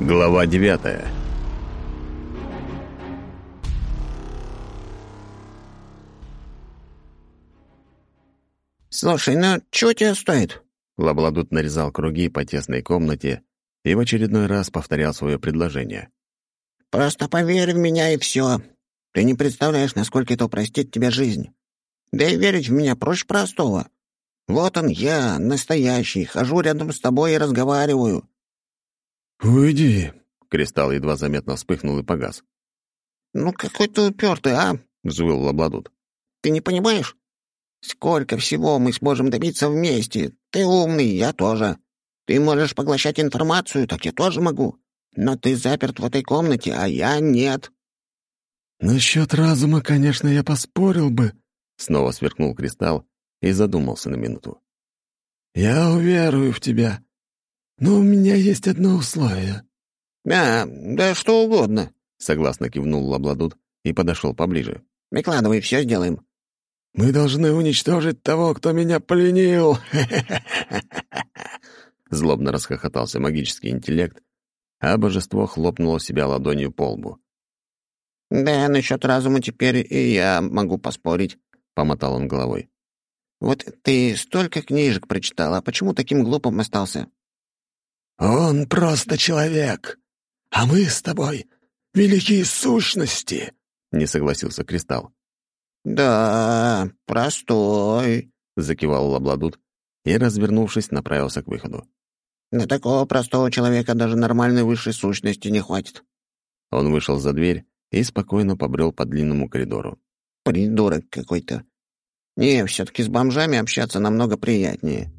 Глава девятая «Слушай, ну чего тебе стоит?» Лабладут нарезал круги по тесной комнате и в очередной раз повторял свое предложение. «Просто поверь в меня, и все. Ты не представляешь, насколько это упростит тебе жизнь. Да и верить в меня проще простого. Вот он я, настоящий, хожу рядом с тобой и разговариваю». «Уйди!» — кристалл едва заметно вспыхнул и погас. «Ну какой ты упертый, а?» — взвыл Лабладут. «Ты не понимаешь? Сколько всего мы сможем добиться вместе. Ты умный, я тоже. Ты можешь поглощать информацию, так я тоже могу. Но ты заперт в этой комнате, а я нет». «Насчет разума, конечно, я поспорил бы», — снова сверкнул кристалл и задумался на минуту. «Я уверую в тебя, но у меня есть одно условие». «А, да что угодно», — согласно кивнул Лабладут и подошел поближе. «Выкладывай, все сделаем». «Мы должны уничтожить того, кто меня пленил!» Злобно расхохотался магический интеллект, а божество хлопнуло себя ладонью по лбу. «Да, насчет разума теперь и я могу поспорить», — помотал он головой. «Вот ты столько книжек прочитал, а почему таким глупым остался?» «Он просто человек, а мы с тобой — великие сущности», — не согласился Кристалл. «Да, простой», — закивал Лабладут и, развернувшись, направился к выходу. «На такого простого человека даже нормальной высшей сущности не хватит». Он вышел за дверь и спокойно побрел по длинному коридору. «Придурок какой-то. Не, все-таки с бомжами общаться намного приятнее».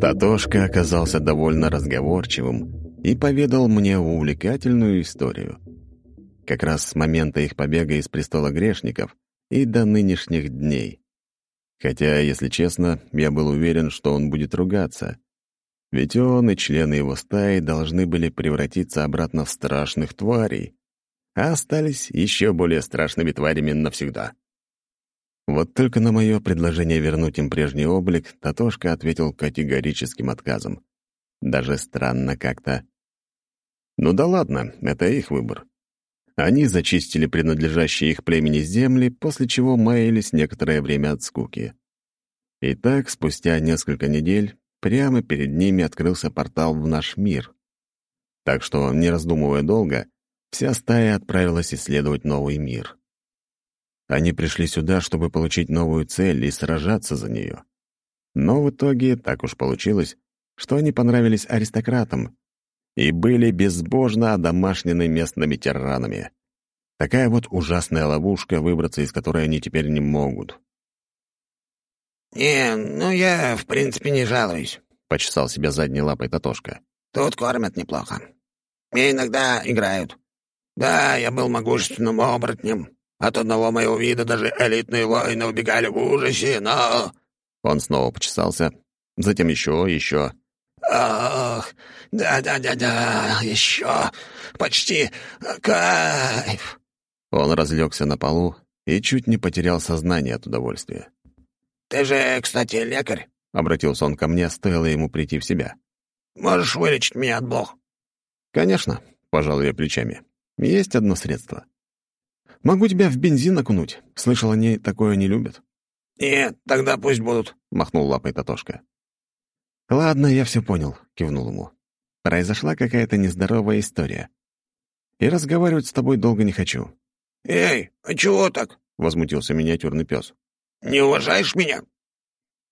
Татошка оказался довольно разговорчивым и поведал мне увлекательную историю. Как раз с момента их побега из престола грешников и до нынешних дней. Хотя, если честно, я был уверен, что он будет ругаться. Ведь он и члены его стаи должны были превратиться обратно в страшных тварей, а остались еще более страшными тварями навсегда. Вот только на мое предложение вернуть им прежний облик Татошка ответил категорическим отказом. Даже странно как-то. Ну да ладно, это их выбор. Они зачистили принадлежащие их племени земли, после чего маялись некоторое время от скуки. И так, спустя несколько недель, прямо перед ними открылся портал в наш мир. Так что, не раздумывая долго, вся стая отправилась исследовать новый мир. Они пришли сюда, чтобы получить новую цель и сражаться за нее. Но в итоге так уж получилось, что они понравились аристократам и были безбожно одомашнены местными тиранами. Такая вот ужасная ловушка, выбраться из которой они теперь не могут. «Не, ну я, в принципе, не жалуюсь», — почесал себя задней лапой Татошка. «Тут кормят неплохо. И иногда играют. Да, я был могущественным оборотнем. От одного моего вида даже элитные воины убегали в ужасе, но...» Он снова почесался, затем еще, еще. «Ох, да-да-да-да, еще почти кайф!» Он разлегся на полу и чуть не потерял сознание от удовольствия. «Ты же, кстати, лекарь?» — обратился он ко мне, стоило ему прийти в себя. «Можешь вылечить меня от блох?» «Конечно», — пожал я плечами. «Есть одно средство. Могу тебя в бензин окунуть. Слышал, они такое не любят». «Нет, тогда пусть будут», — махнул лапой Татошка. «Ладно, я все понял», — кивнул ему. «Произошла какая-то нездоровая история. И разговаривать с тобой долго не хочу». «Эй, а чего так?» — возмутился миниатюрный пес. «Не уважаешь меня?»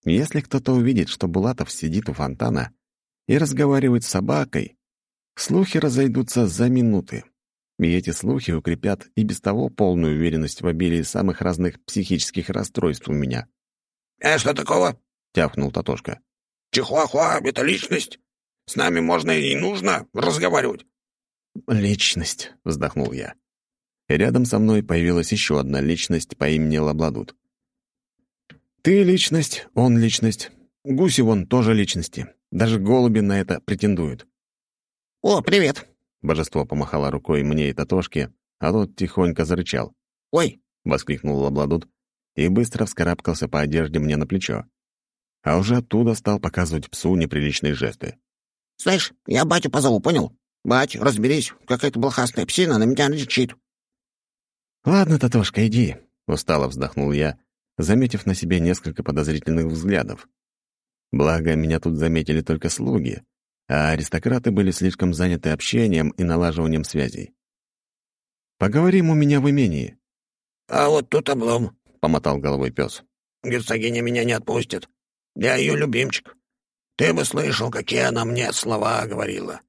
Если кто-то увидит, что Булатов сидит у фонтана и разговаривает с собакой, слухи разойдутся за минуты. И эти слухи укрепят и без того полную уверенность в обилии самых разных психических расстройств у меня. «А что такого?» — тяпнул Татошка. Чихуахуа — это личность. С нами можно и нужно разговаривать». «Личность», — вздохнул я. И рядом со мной появилась еще одна личность по имени Лабладут. «Ты личность, он личность. Гуси вон тоже личности. Даже голуби на это претендуют». «О, привет!» — божество помахало рукой мне и Татошке, а тот тихонько зарычал. «Ой!» — воскликнул Лабладут и быстро вскарабкался по одежде мне на плечо. а уже оттуда стал показывать псу неприличные жесты. «Слышь, я батю позову, понял? Бать, разберись, какая-то блохастая псина на меня рычит». «Ладно, Татошка, иди», — устало вздохнул я, заметив на себе несколько подозрительных взглядов. Благо, меня тут заметили только слуги, а аристократы были слишком заняты общением и налаживанием связей. «Поговорим у меня в имении». «А вот тут облом», — помотал головой пес. «Герцогиня меня не отпустит. Я ее любимчик. Ты бы слышал, какие она мне слова говорила.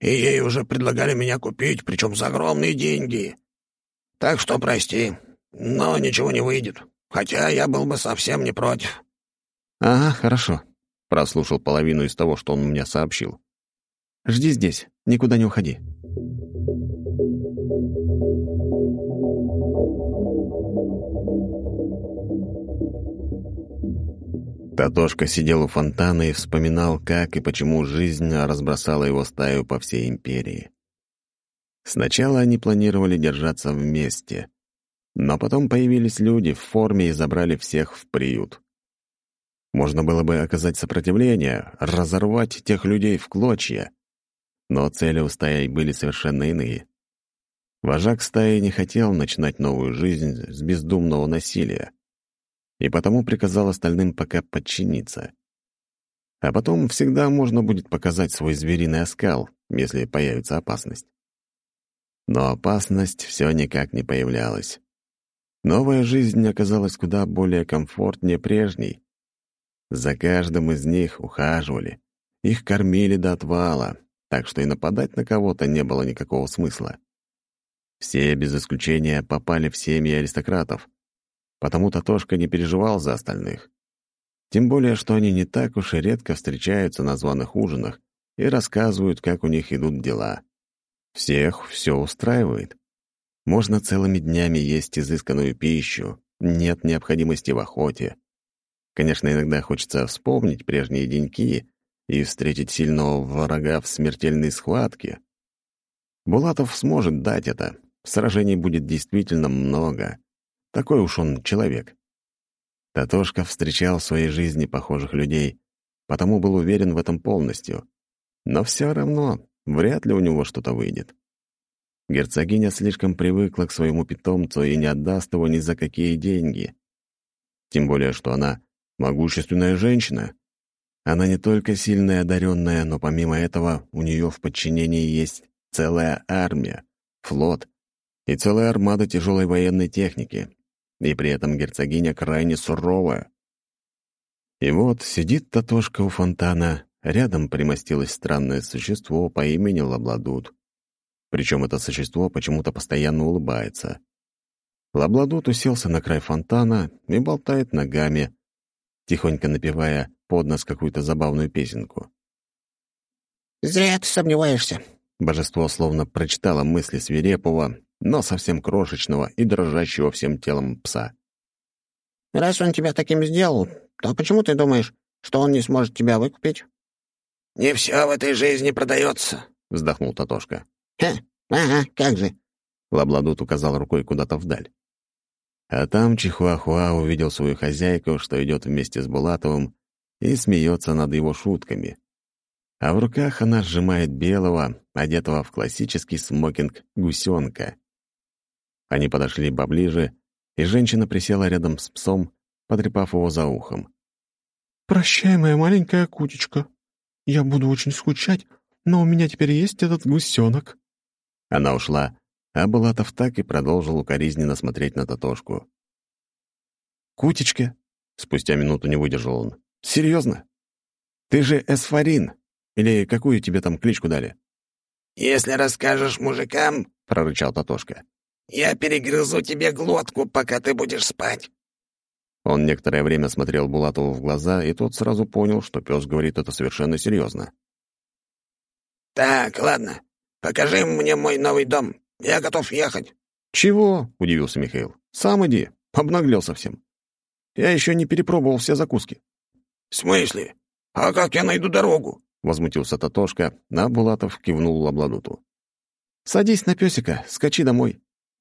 И ей уже предлагали меня купить, причем за огромные деньги. Так что прости, но ничего не выйдет. Хотя я был бы совсем не против». «Ага, хорошо», — прослушал половину из того, что он мне сообщил. «Жди здесь, никуда не уходи». Татошка сидел у фонтана и вспоминал, как и почему жизнь разбросала его стаю по всей империи. Сначала они планировали держаться вместе, но потом появились люди в форме и забрали всех в приют. Можно было бы оказать сопротивление, разорвать тех людей в клочья, но цели у стаи были совершенно иные. Вожак стаи не хотел начинать новую жизнь с бездумного насилия и потому приказал остальным пока подчиниться. А потом всегда можно будет показать свой звериный оскал, если появится опасность. Но опасность все никак не появлялась. Новая жизнь оказалась куда более комфортнее прежней. За каждым из них ухаживали, их кормили до отвала, так что и нападать на кого-то не было никакого смысла. Все, без исключения, попали в семьи аристократов, потому Татошка не переживал за остальных. Тем более, что они не так уж и редко встречаются на званых ужинах и рассказывают, как у них идут дела. Всех все устраивает. Можно целыми днями есть изысканную пищу, нет необходимости в охоте. Конечно, иногда хочется вспомнить прежние деньки и встретить сильного врага в смертельной схватке. Булатов сможет дать это. Сражений будет действительно много. Такой уж он человек. Татошка встречал в своей жизни похожих людей, потому был уверен в этом полностью. Но все равно вряд ли у него что-то выйдет. Герцогиня слишком привыкла к своему питомцу и не отдаст его ни за какие деньги. Тем более, что она могущественная женщина. Она не только сильная одаренная, но помимо этого у нее в подчинении есть целая армия, флот и целая армада тяжелой военной техники, и при этом герцогиня крайне суровая. И вот сидит Татошка у фонтана, рядом примостилось странное существо по имени Лабладут. Причем это существо почему-то постоянно улыбается. Лабладут уселся на край фонтана и болтает ногами, тихонько напевая под нос какую-то забавную песенку. «Зря ты сомневаешься». Божество словно прочитало мысли свирепого, но совсем крошечного и дрожащего всем телом пса. «Раз он тебя таким сделал, то почему ты думаешь, что он не сможет тебя выкупить?» «Не все в этой жизни продается», — вздохнул Татошка. «Хе, ага, как же». Лабладут указал рукой куда-то вдаль. А там Чихуахуа увидел свою хозяйку, что идет вместе с Булатовым, и смеется над его шутками. А в руках она сжимает белого, одетого в классический смокинг, гусенка. Они подошли поближе, и женщина присела рядом с псом, потрепав его за ухом. «Прощай, моя маленькая кутечка. Я буду очень скучать, но у меня теперь есть этот гусенок». Она ушла, а Булатов так и продолжил укоризненно смотреть на Татошку. «Кутечка?» — спустя минуту не выдержал он. «Серьезно? Ты же Эсфарин. Или какую тебе там кличку дали?» «Если расскажешь мужикам, — прорычал Татошка, я перегрызу тебе глотку, пока ты будешь спать». Он некоторое время смотрел Булатову в глаза, и тот сразу понял, что пес говорит это совершенно серьезно. «Так, ладно. Покажи мне мой новый дом. Я готов ехать». «Чего?» — удивился Михаил. «Сам иди. Обнаглел совсем. Я еще не перепробовал все закуски». «В смысле? А как я найду дорогу?» — возмутился Татошка, а Булатов кивнул Лабладуту. «Садись на песика, скачи домой.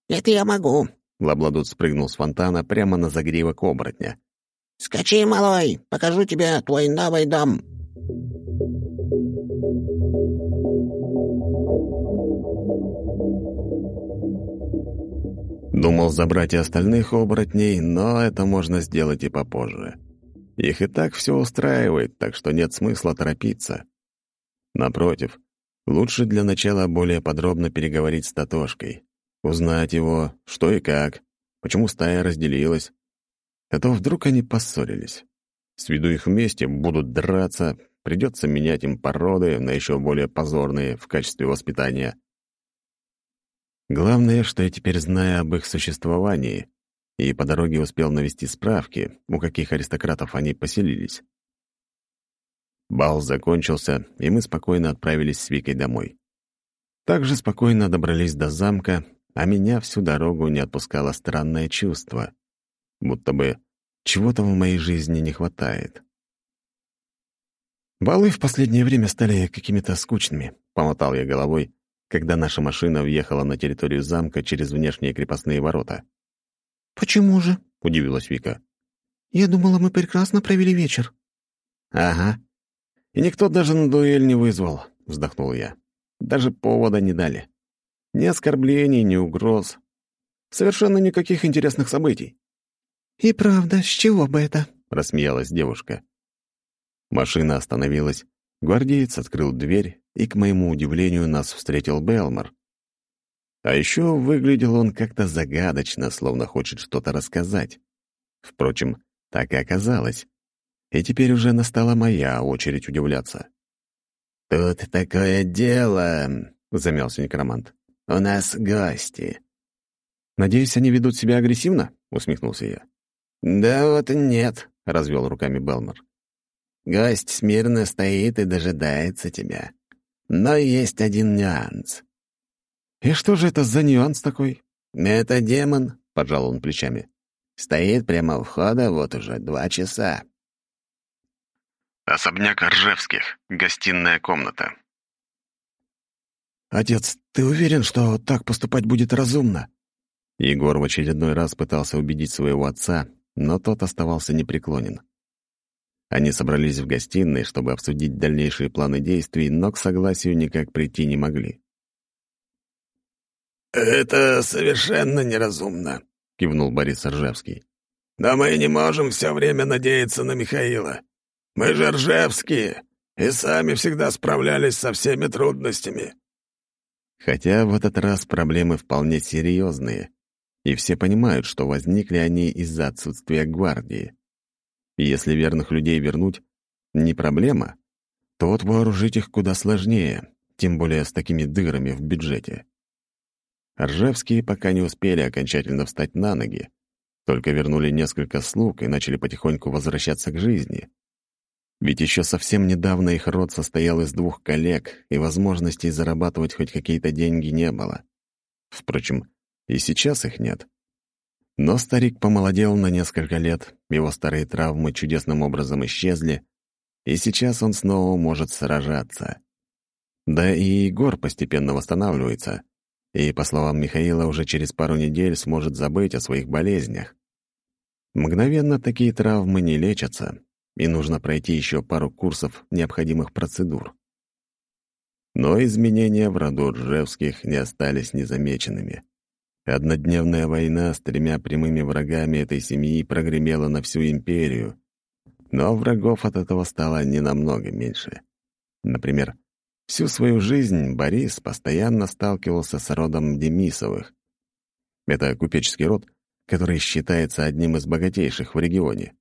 «Это я могу». Лабладут спрыгнул с фонтана прямо на загривок оборотня. «Скачи, малой, покажу тебе твой новый дом!» Думал забрать и остальных оборотней, но это можно сделать и попозже. Их и так все устраивает, так что нет смысла торопиться. Напротив, лучше для начала более подробно переговорить с Татошкой, узнать его, что и как, почему стая разделилась. А то вдруг они поссорились. Сведу их вместе, будут драться, придется менять им породы на еще более позорные в качестве воспитания. Главное, что я теперь знаю об их существовании, и по дороге успел навести справки, у каких аристократов они поселились. Бал закончился, и мы спокойно отправились с Викой домой. Также спокойно добрались до замка, а меня всю дорогу не отпускало странное чувство, будто бы чего-то в моей жизни не хватает. «Балы в последнее время стали какими-то скучными», — помотал я головой, когда наша машина въехала на территорию замка через внешние крепостные ворота. «Почему же?» — удивилась Вика. «Я думала, мы прекрасно провели вечер». «Ага. И никто даже на дуэль не вызвал», — вздохнул я. «Даже повода не дали. Ни оскорблений, ни угроз. Совершенно никаких интересных событий». «И правда, с чего бы это?» — рассмеялась девушка. Машина остановилась, гвардеец открыл дверь, и, к моему удивлению, нас встретил Белмор. А еще выглядел он как-то загадочно, словно хочет что-то рассказать. Впрочем, так и оказалось. И теперь уже настала моя очередь удивляться. «Тут такое дело», — замялся некромант. «У нас гости». «Надеюсь, они ведут себя агрессивно?» — усмехнулся я. «Да вот нет», — развел руками Белмор. «Гость смирно стоит и дожидается тебя. Но есть один нюанс». «И что же это за нюанс такой?» «Это демон», — пожал он плечами. «Стоит прямо у входа вот уже два часа». Особняк Ржевских. Гостиная комната. «Отец, ты уверен, что так поступать будет разумно?» Егор в очередной раз пытался убедить своего отца, но тот оставался непреклонен. Они собрались в гостиной, чтобы обсудить дальнейшие планы действий, но к согласию никак прийти не могли. «Это совершенно неразумно», — кивнул Борис Ржевский. «Но мы не можем все время надеяться на Михаила. Мы же Ржевские, и сами всегда справлялись со всеми трудностями». Хотя в этот раз проблемы вполне серьезные, и все понимают, что возникли они из-за отсутствия гвардии. Если верных людей вернуть — не проблема, то вот вооружить их куда сложнее, тем более с такими дырами в бюджете. Ржевские пока не успели окончательно встать на ноги, только вернули несколько слуг и начали потихоньку возвращаться к жизни. Ведь еще совсем недавно их род состоял из двух коллег, и возможностей зарабатывать хоть какие-то деньги не было. Впрочем, и сейчас их нет. Но старик помолодел на несколько лет, его старые травмы чудесным образом исчезли, и сейчас он снова может сражаться. Да и Егор постепенно восстанавливается, и, по словам Михаила, уже через пару недель сможет забыть о своих болезнях. Мгновенно такие травмы не лечатся, и нужно пройти еще пару курсов необходимых процедур. Но изменения в роду Ржевских не остались незамеченными. Однодневная война с тремя прямыми врагами этой семьи прогремела на всю империю, но врагов от этого стало не намного меньше. Например, Всю свою жизнь Борис постоянно сталкивался с родом Демисовых. Это купеческий род, который считается одним из богатейших в регионе.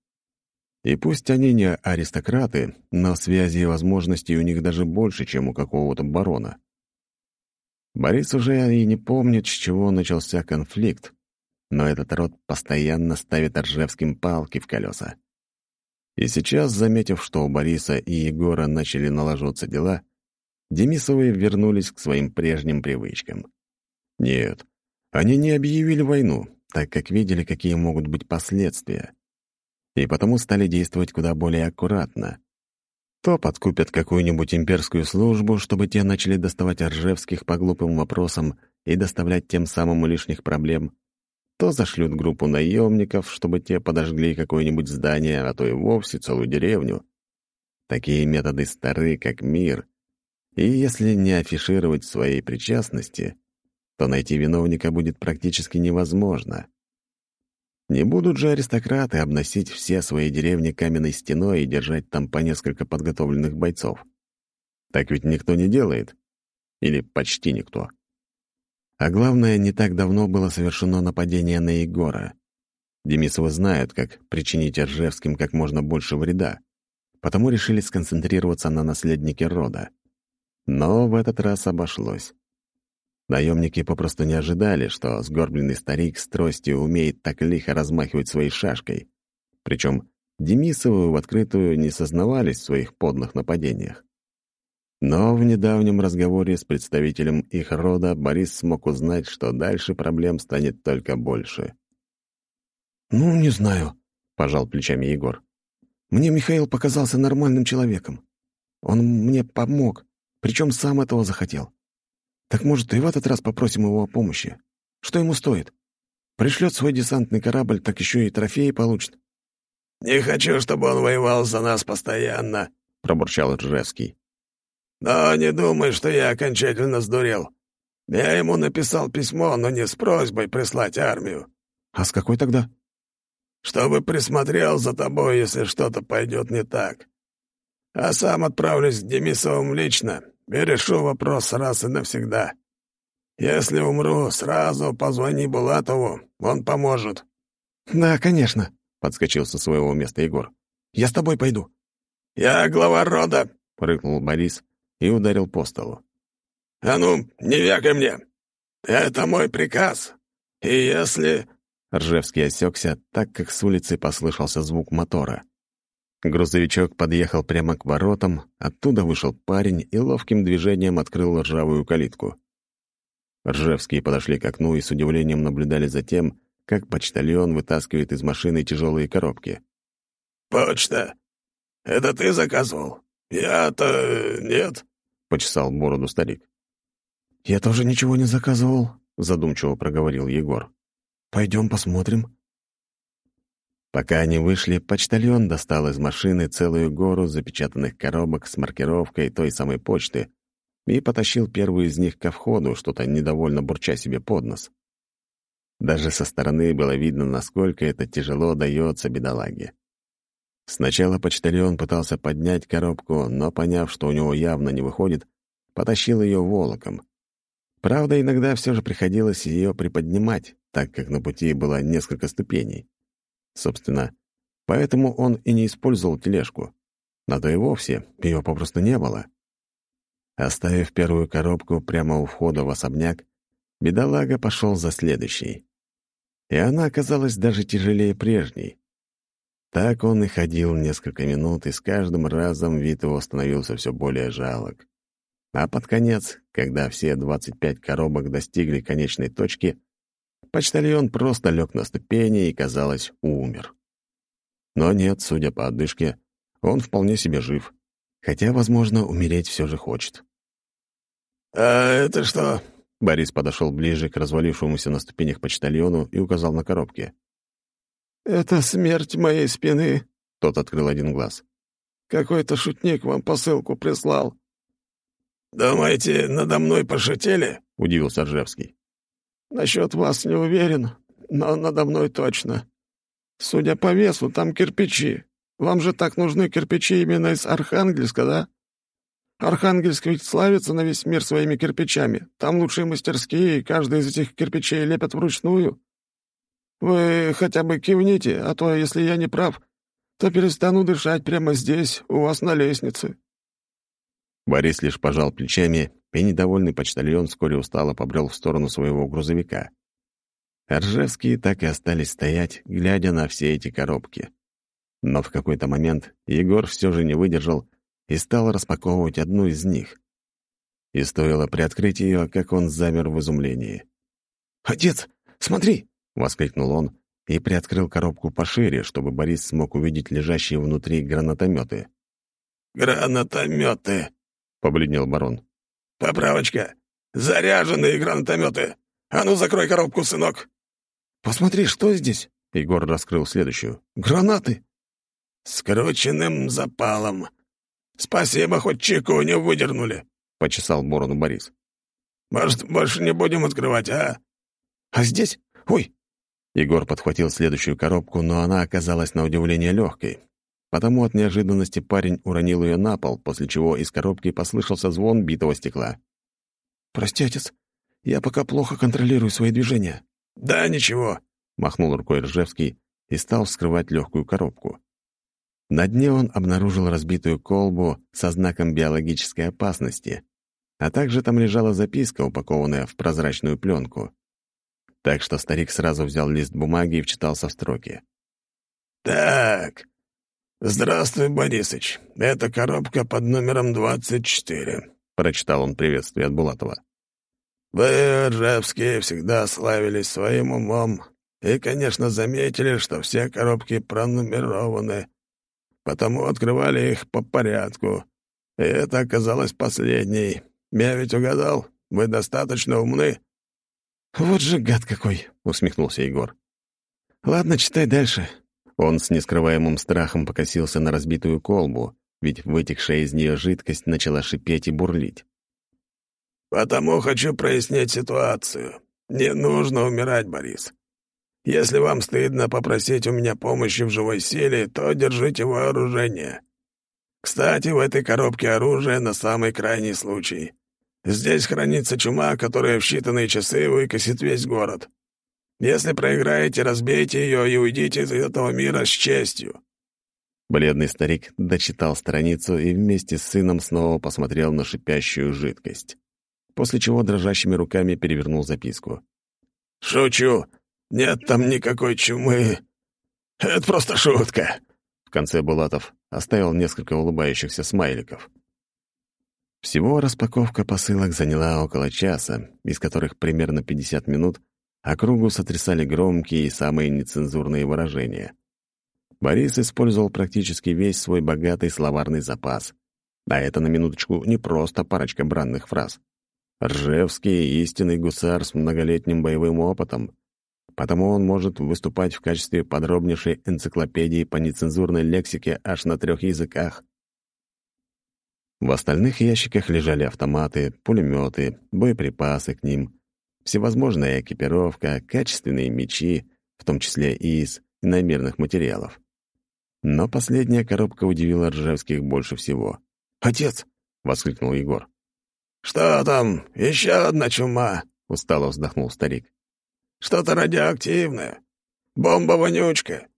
И пусть они не аристократы, но связи и возможностей у них даже больше, чем у какого-то барона. Борис уже и не помнит, с чего начался конфликт, но этот род постоянно ставит Ржевским палки в колеса. И сейчас, заметив, что у Бориса и Егора начали налаживаться дела, Демисовы вернулись к своим прежним привычкам. Нет, они не объявили войну, так как видели, какие могут быть последствия. И потому стали действовать куда более аккуратно. То подкупят какую-нибудь имперскую службу, чтобы те начали доставать Ржевских по глупым вопросам и доставлять тем самым лишних проблем, то зашлют группу наемников, чтобы те подожгли какое-нибудь здание, а то и вовсе целую деревню. Такие методы стары, как мир, и если не афишировать своей причастности, то найти виновника будет практически невозможно. Не будут же аристократы обносить все свои деревни каменной стеной и держать там по несколько подготовленных бойцов. Так ведь никто не делает. Или почти никто. А главное, не так давно было совершено нападение на Егора. Демисовы знают, как причинить Ржевским как можно больше вреда, потому решили сконцентрироваться на наследнике рода. Но в этот раз обошлось. Наемники попросту не ожидали, что сгорбленный старик с тростью умеет так лихо размахивать своей шашкой. Причем Демисовы в открытую не сознавались в своих подных нападениях. Но в недавнем разговоре с представителем их рода Борис смог узнать, что дальше проблем станет только больше. «Ну, не знаю», — пожал плечами Егор. «Мне Михаил показался нормальным человеком. Он мне помог, причем сам этого захотел. Так, может, и в этот раз попросим его о помощи? Что ему стоит? Пришлет свой десантный корабль, так еще и трофеи получит». «Не хочу, чтобы он воевал за нас постоянно», — пробурчал Ржевский. Но не думай, что я окончательно сдурел. Я ему написал письмо, но не с просьбой прислать армию. А с какой тогда? Чтобы присмотрел за тобой, если что-то пойдет не так. А сам отправлюсь к Демисовым лично и решу вопрос раз и навсегда. Если умру, сразу позвони Булатову, он поможет». «Да, конечно», — подскочил со своего места Егор. «Я с тобой пойду». «Я глава рода», — прыгнул Борис и ударил по столу. «А ну, не вякай мне! Это мой приказ! И если...» Ржевский осекся, так как с улицы послышался звук мотора. Грузовичок подъехал прямо к воротам, оттуда вышел парень и ловким движением открыл ржавую калитку. Ржевские подошли к окну и с удивлением наблюдали за тем, как почтальон вытаскивает из машины тяжелые коробки. «Почта! Это ты заказывал? Я-то нет. — почесал бороду старик. «Я тоже ничего не заказывал», — задумчиво проговорил Егор. «Пойдем посмотрим». Пока они вышли, почтальон достал из машины целую гору запечатанных коробок с маркировкой той самой почты и потащил первую из них ко входу, что-то недовольно бурча себе под нос. Даже со стороны было видно, насколько это тяжело дается бедолаге. Сначала почтальон пытался поднять коробку, но, поняв, что у него явно не выходит, потащил ее волоком. Правда, иногда все же приходилось ее приподнимать, так как на пути было несколько ступеней. Собственно, поэтому он и не использовал тележку. На то и вовсе ее попросту не было. Оставив первую коробку прямо у входа в особняк, бедолага пошел за следующей. И она оказалась даже тяжелее прежней. Так он и ходил несколько минут, и с каждым разом вид его становился все более жалок. А под конец, когда все 25 коробок достигли конечной точки, почтальон просто лег на ступени и, казалось, умер. Но нет, судя по отдышке, он вполне себе жив, хотя, возможно, умереть все же хочет. «А это что?» Борис подошел ближе к развалившемуся на ступенях почтальону и указал на коробки. «Это смерть моей спины», — тот открыл один глаз. «Какой-то шутник вам посылку прислал». «Думаете, надо мной пошутили?» — удивился Ржевский. «Насчет вас не уверен, но надо мной точно. Судя по весу, там кирпичи. Вам же так нужны кирпичи именно из Архангельска, да? Архангельск ведь славится на весь мир своими кирпичами. Там лучшие мастерские, и каждый из этих кирпичей лепят вручную. Вы хотя бы кивните, а то, если я не прав, то перестану дышать прямо здесь, у вас на лестнице». Борис лишь пожал плечами, и недовольный почтальон вскоре устало побрел в сторону своего грузовика. Ржевские так и остались стоять, глядя на все эти коробки. Но в какой-то момент Егор все же не выдержал и стал распаковывать одну из них. И стоило приоткрыть ее, как он замер в изумлении. «Отец, смотри!» воскликнул он и приоткрыл коробку пошире, чтобы Борис смог увидеть лежащие внутри гранатометы. «Гранатометы!» — побледнел барон. «Поправочка! Заряженные гранатометы! А ну, закрой коробку, сынок!» Посмотри, что здесь?» Егор раскрыл следующую. «Гранаты!» «Скрученным запалом. Спасибо, хоть чеку не выдернули», — почесал бороду Борис. «Может, больше не будем открывать, а?» «А здесь? Ой!» Егор подхватил следующую коробку, но она оказалась на удивление легкой. Потому от неожиданности парень уронил ее на пол, после чего из коробки послышался звон битого стекла. «Прости, отец, я пока плохо контролирую свои движения». «Да, ничего», — махнул рукой Ржевский и стал вскрывать легкую коробку. На дне он обнаружил разбитую колбу со знаком биологической опасности, а также там лежала записка, упакованная в прозрачную пленку. Так что старик сразу взял лист бумаги и вчитался в строки. «Так, здравствуй, Борисыч. Это коробка под номером 24», — прочитал он приветствие от Булатова. «Вы, Ржевские, всегда славились своим умом и, конечно, заметили, что все коробки пронумерованы, потому открывали их по порядку. И это оказалось последней. Я ведь угадал, вы достаточно умны». «Вот же гад какой!» — усмехнулся Егор. «Ладно, читай дальше». Он с нескрываемым страхом покосился на разбитую колбу, ведь вытекшая из нее жидкость начала шипеть и бурлить. «Потому хочу прояснить ситуацию. Не нужно умирать, Борис. Если вам стыдно попросить у меня помощи в живой силе, то держите вооружение. Кстати, в этой коробке оружие на самый крайний случай. Здесь хранится чума, которая в считанные часы выкосит весь город. Если проиграете, разбейте ее и уйдите из этого мира с честью». Бледный старик дочитал страницу и вместе с сыном снова посмотрел на шипящую жидкость, после чего дрожащими руками перевернул записку. «Шучу. Нет там никакой чумы. Это просто шутка». В конце Булатов оставил несколько улыбающихся смайликов. Всего распаковка посылок заняла около часа, из которых примерно 50 минут округу сотрясали громкие и самые нецензурные выражения. Борис использовал практически весь свой богатый словарный запас. А это, на минуточку, не просто парочка бранных фраз. Ржевский — истинный гусар с многолетним боевым опытом, потому он может выступать в качестве подробнейшей энциклопедии по нецензурной лексике аж на трех языках. В остальных ящиках лежали автоматы, пулеметы, боеприпасы к ним, всевозможная экипировка, качественные мечи, в том числе и из иномерных материалов. Но последняя коробка удивила Ржевских больше всего. «Отец!» — воскликнул Егор. «Что там? Еще одна чума!» — устало вздохнул старик. «Что-то радиоактивное. Бомба-вонючка».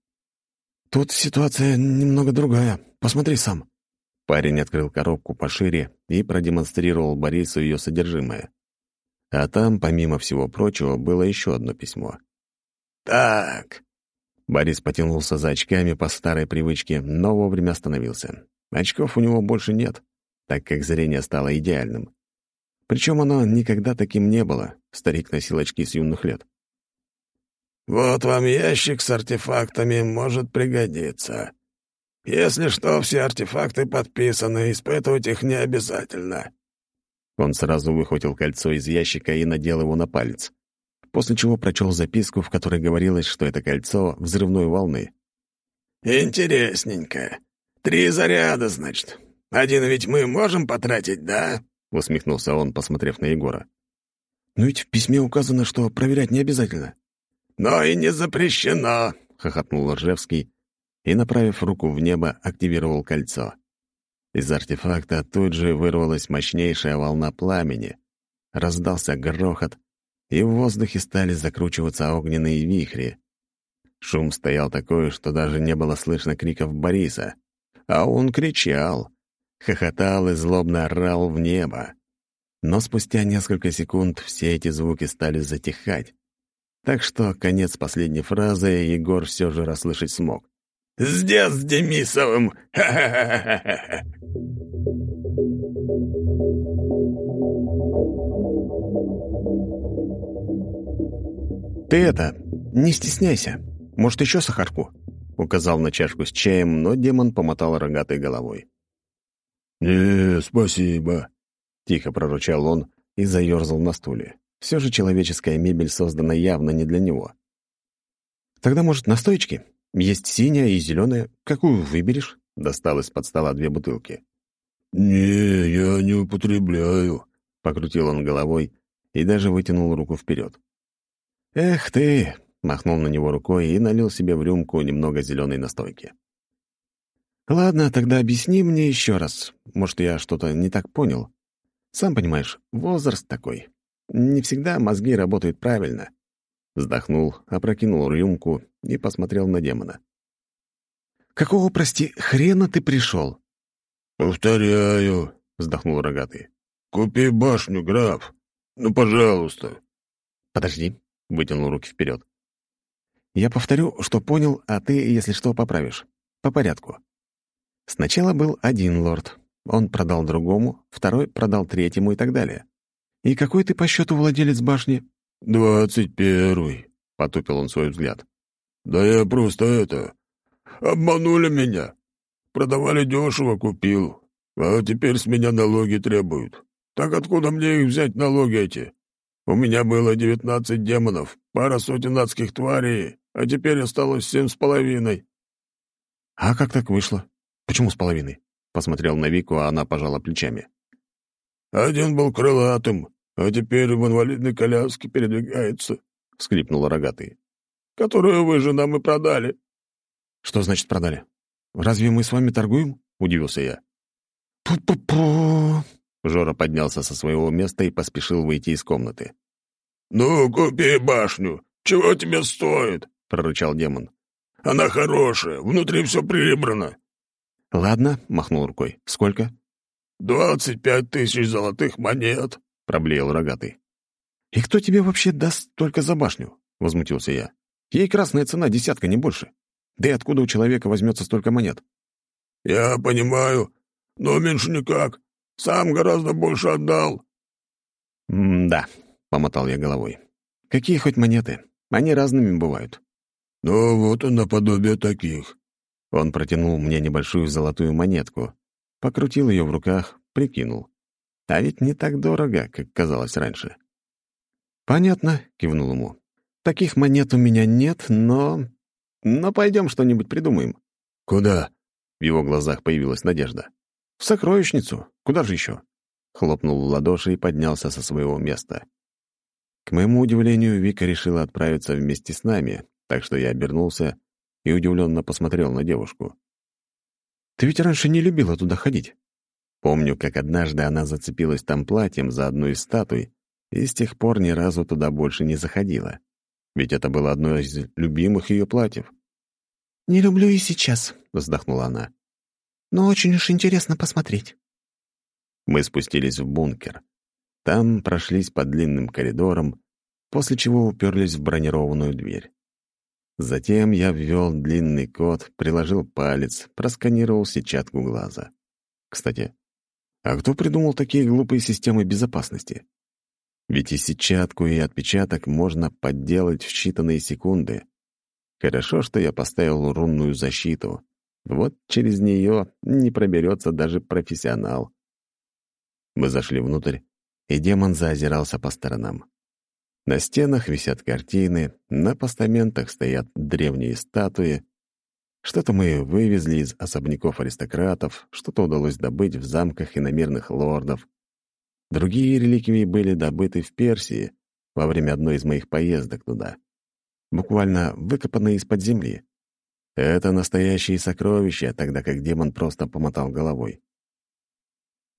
«Тут ситуация немного другая. Посмотри сам». Парень открыл коробку пошире и продемонстрировал Борису ее содержимое. А там, помимо всего прочего, было еще одно письмо. «Так». Борис потянулся за очками по старой привычке, но вовремя остановился. Очков у него больше нет, так как зрение стало идеальным. Причем оно никогда таким не было. Старик носил очки с юных лет. «Вот вам ящик с артефактами, может пригодиться. Если что, все артефакты подписаны, испытывать их не обязательно». Он сразу выхватил кольцо из ящика и надел его на палец, после чего прочел записку, в которой говорилось, что это кольцо взрывной волны. «Интересненько. Три заряда, значит. Один ведь мы можем потратить, да?» — усмехнулся он, посмотрев на Егора. «Но ведь в письме указано, что проверять не обязательно». «Но и не запрещено», — хохотнул Ржевский, и, направив руку в небо, активировал кольцо. Из артефакта тут же вырвалась мощнейшая волна пламени. Раздался грохот, и в воздухе стали закручиваться огненные вихри. Шум стоял такой, что даже не было слышно криков Бориса. А он кричал, хохотал и злобно орал в небо. Но спустя несколько секунд все эти звуки стали затихать. Так что конец последней фразы Егор все же расслышать смог. Дед с Демисовым! Ха-ха-ха-ха-ха!» «Ты это, не стесняйся. Может, еще сахарку?» — указал на чашку с чаем, но демон помотал рогатой головой. «Не, спасибо», — тихо прорычал он и заерзал на стуле. Все же человеческая мебель создана явно не для него. Тогда, может, настоечки? Есть синяя и зеленая. Какую выберешь? Достал из-под стола две бутылки. «Не, я не употребляю», — покрутил он головой и даже вытянул руку вперед. «Эх ты!» — махнул на него рукой и налил себе в рюмку немного зеленой настойки. «Ладно, тогда объясни мне еще раз. Может, я что-то не так понял. Сам понимаешь, возраст такой. Не всегда мозги работают правильно». Вздохнул, опрокинул рюмку и посмотрел на демона. «Какого, прости, хрена ты пришел?» «Повторяю», — вздохнул рогатый. «Купи башню, граф. Ну, пожалуйста». «Подожди», — вытянул руки вперед. «Я повторю, что понял, а ты, если что, поправишь. По порядку. Сначала был один лорд. Он продал другому, второй продал третьему и так далее. И какой ты по счету владелец башни?» «Двадцать первый», — потупил он свой взгляд. «Да я просто это... Обманули меня. Продавали дешево, купил. А теперь с меня налоги требуют. Так откуда мне их взять, налоги эти? У меня было девятнадцать демонов, пара сотен адских тварей, а теперь осталось семь с половиной». «А как так вышло? Почему с половиной?» Посмотрел на Вику, а она пожала плечами. «Один был крылатым, а теперь в инвалидной коляске передвигается», — скрипнул рогатый. «Которую вы же нам и продали». «Что значит продали? Разве мы с вами торгуем?» — удивился я. «Пу-пу-пу!» Жора поднялся со своего места и поспешил выйти из комнаты. «Ну, купи башню. Чего тебе стоит?» — прорычал демон. «Она хорошая, внутри все прибрано». «Ладно», — махнул рукой. «Сколько?» «Двадцать пять тысяч золотых монет», — проблеял рогатый. «И кто тебе вообще даст только за башню?» — возмутился я. «Ей красная цена десятка, не больше. Да и откуда у человека возьмется столько монет?» «Я понимаю, но меньше никак. Сам гораздо больше отдал». «Да», — помотал я головой. «Какие хоть монеты? Они разными бывают». «Ну, вот и наподобие таких». Он протянул мне небольшую золотую монетку, покрутил ее в руках, прикинул. А ведь не так дорого, как казалось раньше. «Понятно», — кивнул ему. «Таких монет у меня нет, но... Но пойдем что-нибудь придумаем». «Куда?» — в его глазах появилась надежда. «В сокровищницу. Куда же еще?» Хлопнул в ладоши и поднялся со своего места. К моему удивлению, Вика решила отправиться вместе с нами, так что я обернулся и удивленно посмотрел на девушку. «Ты ведь раньше не любила туда ходить?» Помню, как однажды она зацепилась там платьем за одну из статуй и с тех пор ни разу туда больше не заходила. Ведь это было одно из любимых ее платьев. «Не люблю и сейчас», — вздохнула она. «Но очень уж интересно посмотреть». Мы спустились в бункер. Там прошлись по длинным коридорам, после чего уперлись в бронированную дверь. Затем я ввел длинный код, приложил палец, просканировал сетчатку глаза. Кстати, а кто придумал такие глупые системы безопасности? Ведь и сетчатку, и отпечаток можно подделать в считанные секунды. Хорошо, что я поставил рунную защиту. Вот через нее не проберется даже профессионал. Мы зашли внутрь, и демон заозирался по сторонам. На стенах висят картины, на постаментах стоят древние статуи. Что-то мы вывезли из особняков аристократов, что-то удалось добыть в замках иномерных лордов. Другие реликвии были добыты в Персии во время одной из моих поездок туда. Буквально выкопанные из-под земли. Это настоящие сокровища, тогда как демон просто помотал головой.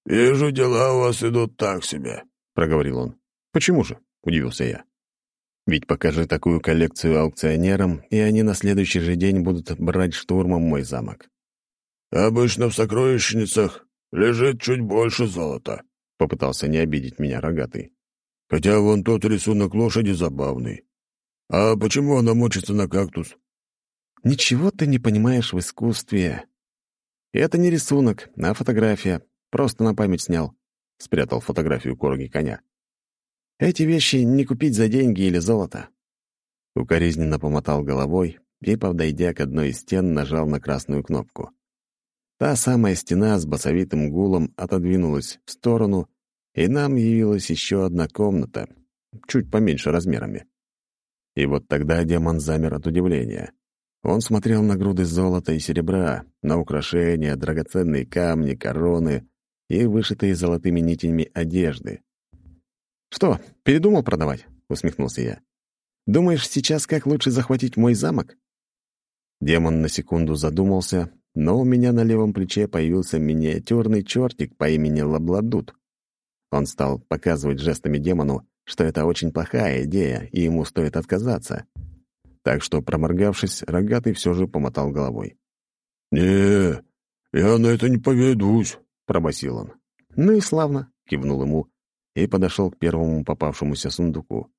«Вижу, дела у вас идут так себе», — проговорил он. «Почему же?» — удивился я. «Ведь покажи такую коллекцию аукционерам, и они на следующий же день будут брать штурмом мой замок». «Обычно в сокровищницах лежит чуть больше золота», — попытался не обидеть меня рогатый. «Хотя вон тот рисунок лошади забавный. А почему она мочится на кактус?» «Ничего ты не понимаешь в искусстве. Это не рисунок, а фотография. Просто на память снял». Спрятал фотографию корги коня. Эти вещи не купить за деньги или золото. Укоризненно помотал головой и, подойдя к одной из стен, нажал на красную кнопку. Та самая стена с басовитым гулом отодвинулась в сторону, и нам явилась еще одна комната, чуть поменьше размерами. И вот тогда демон замер от удивления. Он смотрел на груды золота и серебра, на украшения, драгоценные камни, короны и вышитые золотыми нитями одежды. «Что, передумал продавать?» — усмехнулся я. «Думаешь, сейчас как лучше захватить мой замок?» Демон на секунду задумался, но у меня на левом плече появился миниатюрный чертик по имени Лабладут. Он стал показывать жестами демону, что это очень плохая идея, и ему стоит отказаться. Так что, проморгавшись, рогатый все же помотал головой. «Не, я на это не поведусь», — пробасил он. «Ну и славно», — кивнул ему и подошел к первому попавшемуся сундуку.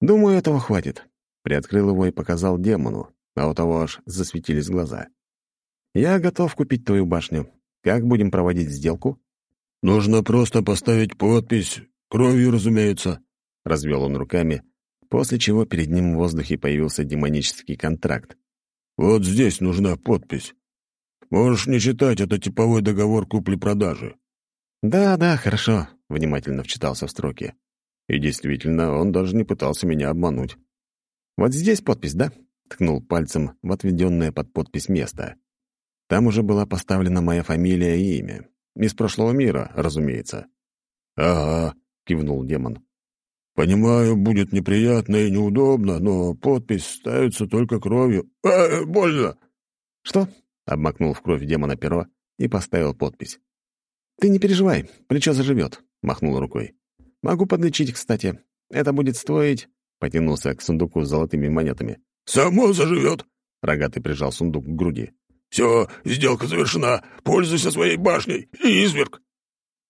«Думаю, этого хватит». Приоткрыл его и показал демону, а у того аж засветились глаза. «Я готов купить твою башню. Как будем проводить сделку?» «Нужно просто поставить подпись, кровью, разумеется», — развел он руками, после чего перед ним в воздухе появился демонический контракт. «Вот здесь нужна подпись. Можешь не читать, это типовой договор купли-продажи». «Да, да, хорошо», — внимательно вчитался в строки. И действительно, он даже не пытался меня обмануть. «Вот здесь подпись, да?» — ткнул пальцем в отведенное под подпись место. Там уже была поставлена моя фамилия и имя. Из прошлого мира, разумеется. «Ага», — кивнул демон. «Понимаю, будет неприятно и неудобно, но подпись ставится только кровью. А, больно!» «Что?» — обмакнул в кровь демона перо и поставил подпись. «Ты не переживай, плечо заживет», — махнул рукой. «Могу подлечить, кстати. Это будет стоить...» — потянулся к сундуку с золотыми монетами. «Само заживет!» — рогатый прижал сундук к груди. «Все, сделка завершена. Пользуйся своей башней, изверг!»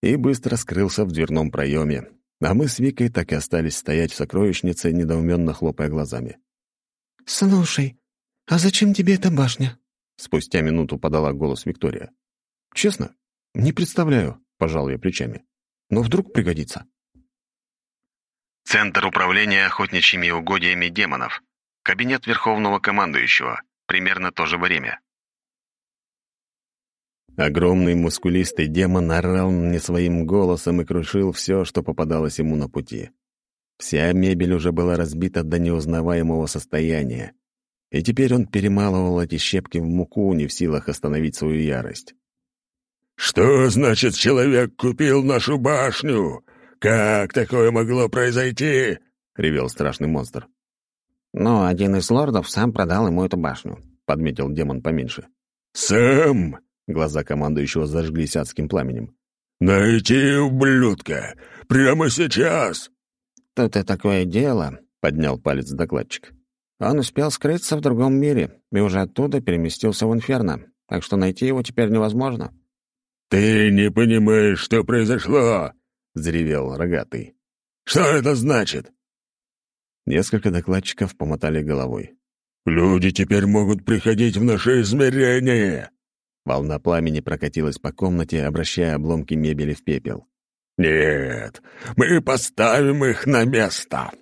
И быстро скрылся в дверном проеме. А мы с Викой так и остались стоять в сокровищнице, недоуменно хлопая глазами. «Слушай, а зачем тебе эта башня?» Спустя минуту подала голос Виктория. «Честно, не представляю», — пожал я плечами. «Но вдруг пригодится». Центр управления охотничьими угодьями демонов. Кабинет Верховного командующего. Примерно то же время. Огромный мускулистый демон орал мне своим голосом и крушил все, что попадалось ему на пути. Вся мебель уже была разбита до неузнаваемого состояния, и теперь он перемалывал эти щепки в муку, не в силах остановить свою ярость. «Что значит, человек купил нашу башню? Как такое могло произойти?» — ревел страшный монстр. «Ну, один из лордов сам продал ему эту башню», — подметил демон поменьше. «Сам?» Глаза командующего зажглись адским пламенем. «Найти ублюдка! Прямо сейчас!» «Тут и такое дело», — поднял палец докладчик. «Он успел скрыться в другом мире и уже оттуда переместился в Инферно, так что найти его теперь невозможно». «Ты не понимаешь, что произошло!» — заревел рогатый. «Что это значит?» Несколько докладчиков помотали головой. «Люди теперь могут приходить в наше измерение!» Волна пламени прокатилась по комнате, обращая обломки мебели в пепел. «Нет, мы поставим их на место!»